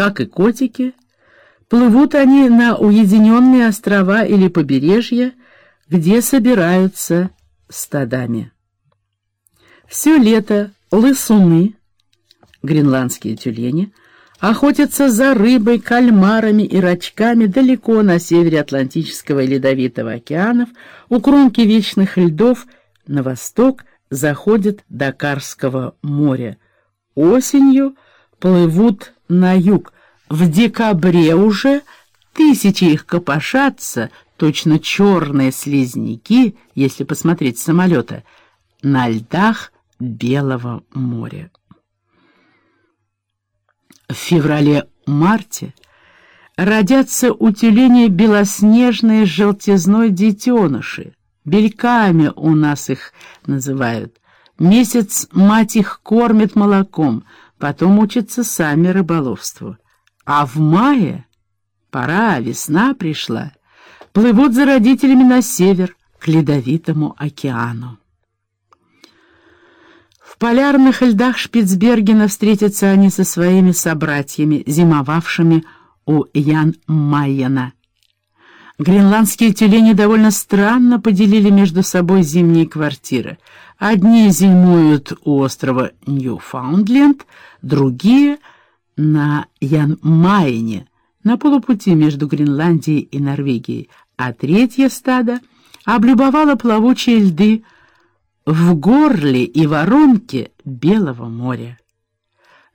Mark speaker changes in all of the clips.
Speaker 1: Как и котики, плывут они на уединенные острова или побережья, где собираются стадами. Все лето лысуны, гренландские тюлени, охотятся за рыбой, кальмарами и рачками далеко на севере Атлантического и Ледовитого океанов, у кромки вечных льдов, на восток заходят до Карского моря. Осенью плывут на юг. В декабре уже тысячи их копошатся, точно черные слизняки, если посмотреть с самолета, на льдах Белого моря. В феврале-марте родятся у тюленей белоснежные желтизной детеныши. Бельками у нас их называют. Месяц мать их кормит молоком, потом учатся сами рыболовству. А в мае, пора, весна пришла, плывут за родителями на север, к Ледовитому океану полярных льдах Шпицбергена встретятся они со своими собратьями, зимовавшими у Ян Майена. Гренландские тюлени довольно странно поделили между собой зимние квартиры. Одни зимуют у острова Ньюфаундленд, другие — на Ян-Майене, на полупути между Гренландией и Норвегией, а третье стадо облюбовало плавучие льды в горле и воронке Белого моря.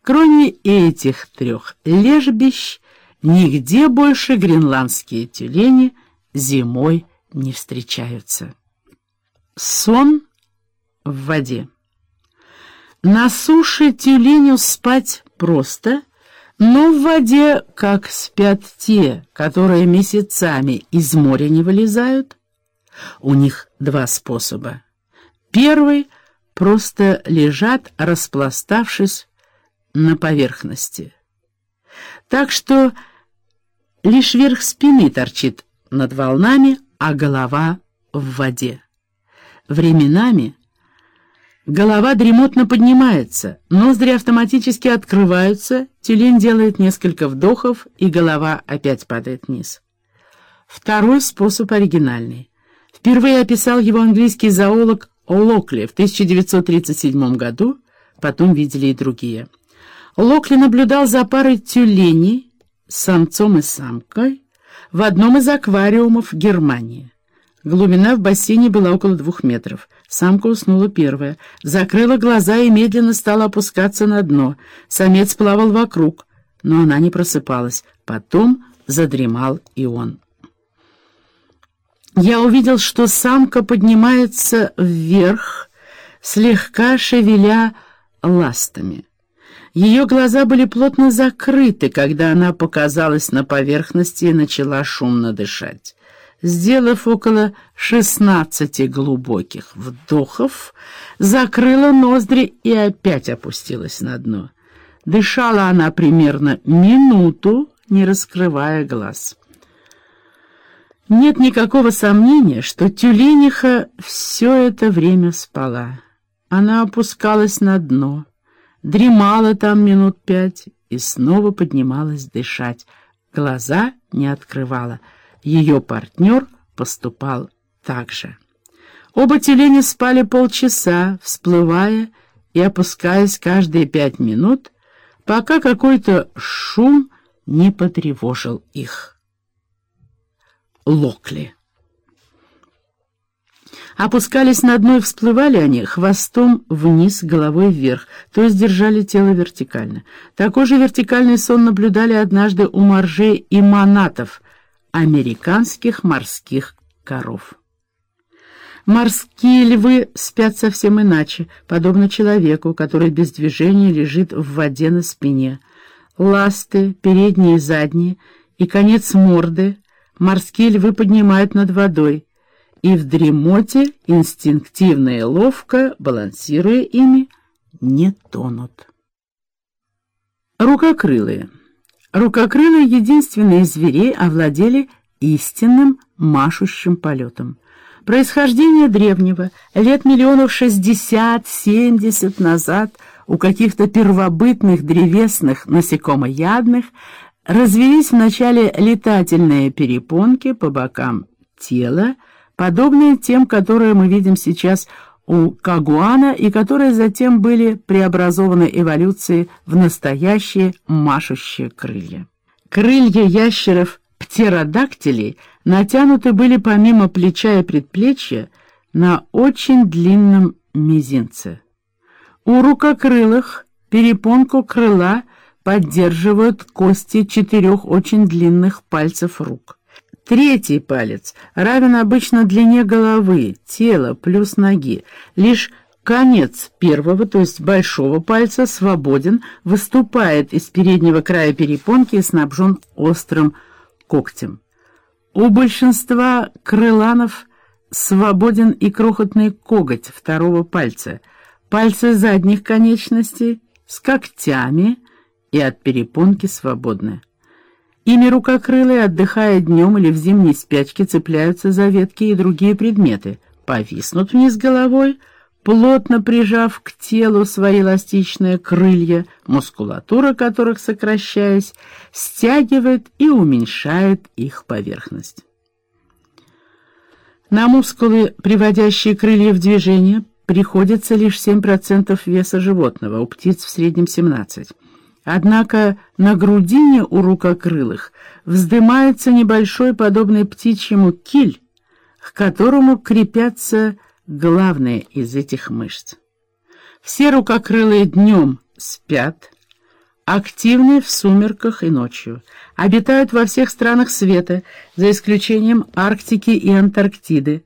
Speaker 1: Кроме этих трех лежбищ, нигде больше гренландские тюлени зимой не встречаются. Сон в воде. На суше тюленю спать просто, но в воде, как спят те, которые месяцами из моря не вылезают, у них два способа. Первый просто лежат, распластавшись на поверхности. Так что лишь верх спины торчит над волнами, а голова в воде. Временами голова дремотно поднимается, ноздри автоматически открываются, тюлень делает несколько вдохов, и голова опять падает вниз. Второй способ оригинальный. Впервые описал его английский зоолог Локли в 1937 году, потом видели и другие. Локли наблюдал за парой тюленей, самцом и самкой, в одном из аквариумов Германии. Глубина в бассейне была около двух метров. Самка уснула первая, закрыла глаза и медленно стала опускаться на дно. Самец плавал вокруг, но она не просыпалась. Потом задремал и он. Я увидел, что самка поднимается вверх, слегка шевеля ластами. Ее глаза были плотно закрыты, когда она показалась на поверхности и начала шумно дышать. Сделав около шестнадцати глубоких вдохов, закрыла ноздри и опять опустилась на дно. Дышала она примерно минуту, не раскрывая глаз. Нет никакого сомнения, что тюлениха все это время спала. Она опускалась на дно, дремала там минут пять и снова поднималась дышать. Глаза не открывала. Ее партнер поступал так же. Оба тюлени спали полчаса, всплывая и опускаясь каждые пять минут, пока какой-то шум не потревожил их. Локли. Опускались на дно и всплывали они хвостом вниз, головой вверх, то есть держали тело вертикально. Такой же вертикальный сон наблюдали однажды у моржей и манатов, американских морских коров. Морские львы спят совсем иначе, подобно человеку, который без движения лежит в воде на спине. Ласты, передние и задние, и конец морды морские львы поднимают над водой, и в дремоте, инстинктивно и ловко, балансируя ими, не тонут. Рукокрылые. Рукокрылые единственные из зверей овладели истинным машущим полетом. Происхождение древнего, лет миллионов шестьдесят-семьдесят назад, у каких-то первобытных древесных насекомоядных развелись вначале летательные перепонки по бокам тела, подобные тем, которые мы видим сейчас у кагуана и которые затем были преобразованы эволюцией в настоящие машущие крылья. Крылья ящеров птеродактилей натянуты были помимо плеча и предплечья на очень длинном мизинце. У рукокрылых перепонку крыла поддерживают кости четырех очень длинных пальцев рук. Третий палец равен обычно длине головы, тела плюс ноги. Лишь конец первого, то есть большого пальца, свободен, выступает из переднего края перепонки и снабжен острым когтем. У большинства крыланов свободен и крохотный коготь второго пальца — Пальцы задних конечностей с когтями и от перепонки свободны. Ими рукокрылые, отдыхая днем или в зимней спячке, цепляются за ветки и другие предметы, повиснут вниз головой, плотно прижав к телу свои эластичные крылья, мускулатура которых, сокращаясь, стягивает и уменьшает их поверхность. На мускулы, приводящие крылья в движение, приходится лишь 7% веса животного, у птиц в среднем 17%. Однако на грудине у рукокрылых вздымается небольшой, подобный птичьему, киль, к которому крепятся главные из этих мышц. Все рукокрылые днем спят, активны в сумерках и ночью, обитают во всех странах света, за исключением Арктики и Антарктиды,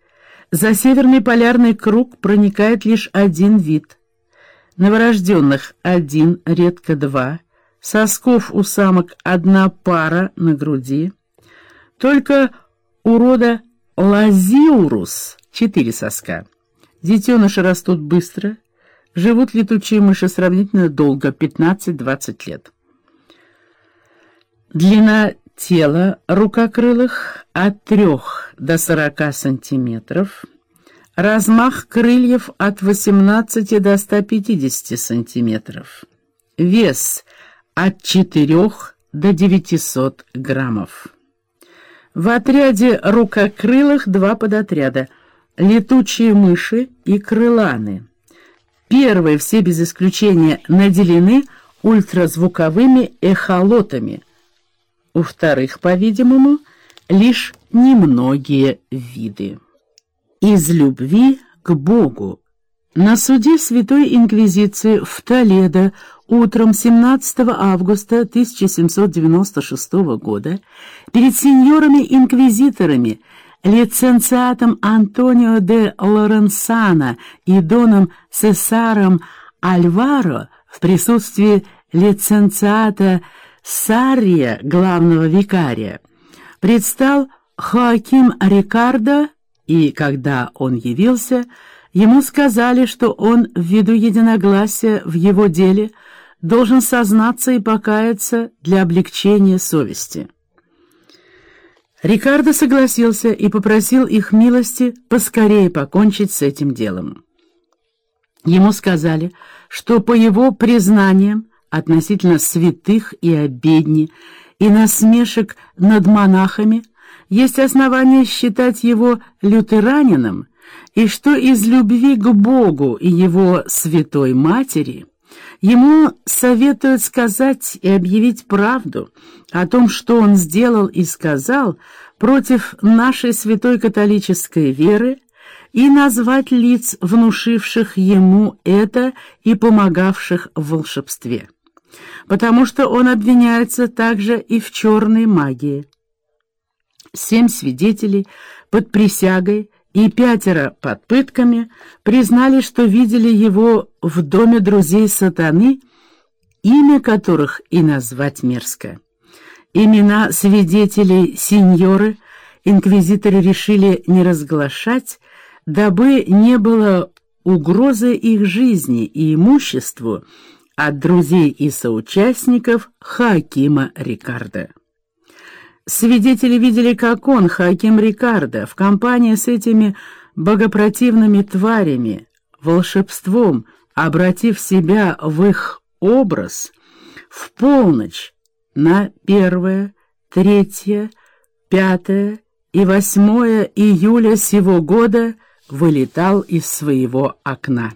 Speaker 1: за северный полярный круг проникает лишь один вид. Новорожденных один, редко два. Сосков у самок одна пара на груди. Только у рода лазиурус четыре соска. Детеныши растут быстро. Живут летучие мыши сравнительно долго, 15-20 лет. Длина Тело рукокрылых от 3 до 40 сантиметров, размах крыльев от 18 до 150 сантиметров, вес от 4 до 900 граммов. В отряде рукокрылых два подотряда — летучие мыши и крыланы. Первые все без исключения наделены ультразвуковыми эхолотами — у вторых, по-видимому, лишь немногие виды. Из любви к Богу. На суде Святой Инквизиции в Толедо утром 17 августа 1796 года перед сеньорами-инквизиторами, лиценциатом Антонио де Лоренсано и доном Сесаром Альваро в присутствии лиценциата Сария, главного викария, предстал Хоаким Рикардо, и когда он явился, ему сказали, что он ввиду единогласия в его деле должен сознаться и покаяться для облегчения совести. Рикардо согласился и попросил их милости поскорее покончить с этим делом. Ему сказали, что по его признаниям относительно святых и обедни, и насмешек над монахами, есть основания считать его лютеранином, и что из любви к Богу и его святой матери ему советуют сказать и объявить правду о том, что он сделал и сказал против нашей святой католической веры, и назвать лиц, внушивших ему это и помогавших в волшебстве потому что он обвиняется также и в черной магии. Семь свидетелей под присягой и пятеро под пытками признали, что видели его в доме друзей сатаны, имя которых и назвать мерзко. Имена свидетелей сеньоры инквизиторы решили не разглашать, дабы не было угрозы их жизни и имуществу, от друзей и соучастников Хакима Рикардо. Свидетели видели, как он, Хаким Рикардо, в компании с этими богопротивными тварями, волшебством, обратив себя в их образ, в полночь на первое, третье, пятое и восьмое июля сего года вылетал из своего окна.